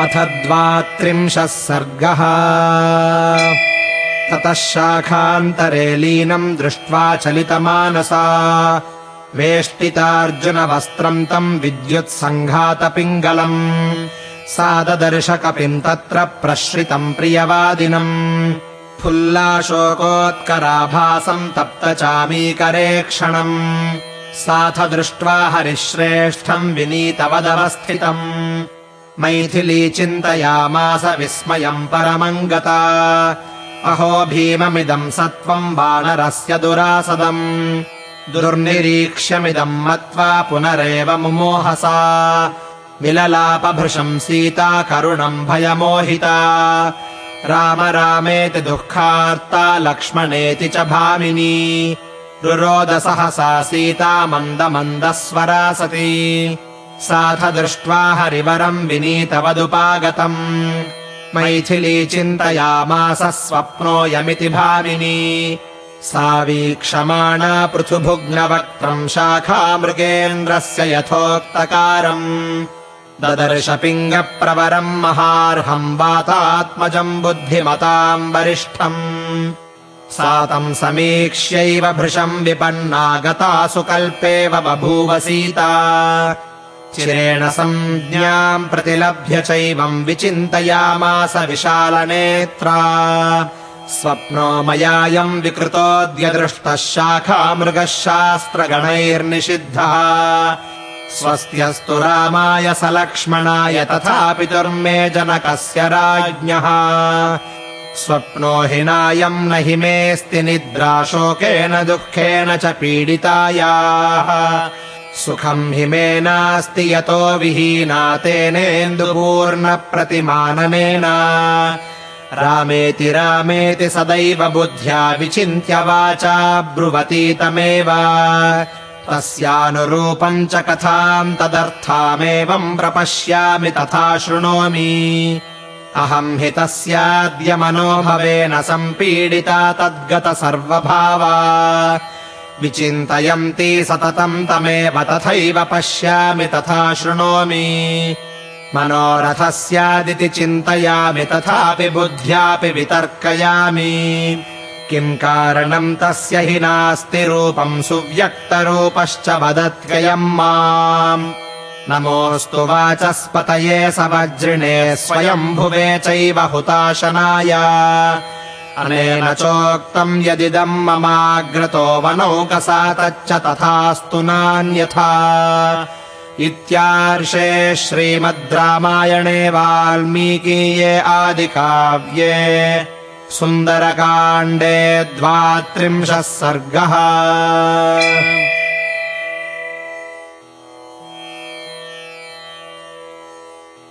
अथ द्वात्रिंशः सर्गः। ततः शाखान्तरे लीनम् दृष्ट्वा चलितमानसा। वेष्टितार्जुनवस्त्रम् तम् विद्युत्सङ्घातपिङ्गलम्। सा ददर्शकपिम् तत्र प्रश्रितम् प्रियवादिनम् फुल्लाशोकोत्कराभासम् तप्तचामीकरे क्षणम्। साथ दृष्ट्वा हरिश्रेष्ठम् विनीतवदवस्थितम् मैथिली चिन्तयामास विस्मयम् परमम् गता अहो भीममिदम् सत्त्वम् वानरस्य दुरासदम्। दुर्निरीक्ष्यमिदम् मत्वा पुनरेव मुमोहसा। विललापभृशम् सीता करुणम् भयमोहिता। राम रामेति दुःखार्ता लक्ष्मणेति च भामिनी। रुरोद सहसा सीता मन्दमन्दस्वरा सती साथ दृष्ट्वा हरिवरम् विनीतवदुपागतम्। मैथिली चिन्तयामास स्वप्नोऽयमिति भामिनी। सा वीक्षमाणा पृथुभुग्नवक्त्रम् शाखामृगेन्द्रस्य यथोक्तकारम्। ददर्श पिङ्गप्रवरम् महार्हम् वातात्मजम् बुद्धिमताम् वरिष्ठम्। सा तम् समीक्ष्यैव भृशम् विपन्ना गतासु कल्पेव बभूव सीता चिरेण संज्ञाम् प्रतिलभ्य चैवम् विचिन्तयामास विशालनेत्रा। स्वप्नो मयायम् विकृतोऽद्य दृष्टः शाखामृगः शास्त्रगणैर्निषिद्धः स्वस्त्यस्तु रामाय स लक्ष्मणाय तथा पितुर्मे जनकस्य राज्ञः। स्वप्नो हि नायम् न हि मेऽस्ति निद्रा शोकेन दुःखेन च पीडितायाः सुखम् हि मे नास्ति यतो विहीना तेनेन्दुपूर्णप्रतिमाननेन रामेति रामेति सदैव बुद्ध्या विचिन्त्य वाचा ब्रुवतीतमेव। तस्यानुरूपम् च कथाम् तदर्थामेवम् प्रपश्यामि तथा शृणोमि। अहम् हि तस्याद्य मनोभवेन सम्पीडिता तद्गत सर्वभावा विचिन्तयन्ती सततम् तमेव तथैव पश्यामि तथा शृणोमि। मनोरथः स्यादिति चिन्तयामि तथापि बुद्ध्यापि वितर्कयामि। किम् कारणम् तस्य हि नास्ति रूपम् सुव्यक्तरूपश्च वदत्ययम् माम्। नमोऽस्तु वाचस्पतये स वज्रिणे स्वयम्भुवे चैव हुताशनाय अनेन चोक्तम् यदिदम् ममाग्रतो वनौकसा तच्च तथास्तु नान्यथा। इत्यार्षे श्रीमद् रामायणे वाल्मीकीये आदिकाव्ये सुन्दरकाण्डे द्वात्रिंशः सर्गः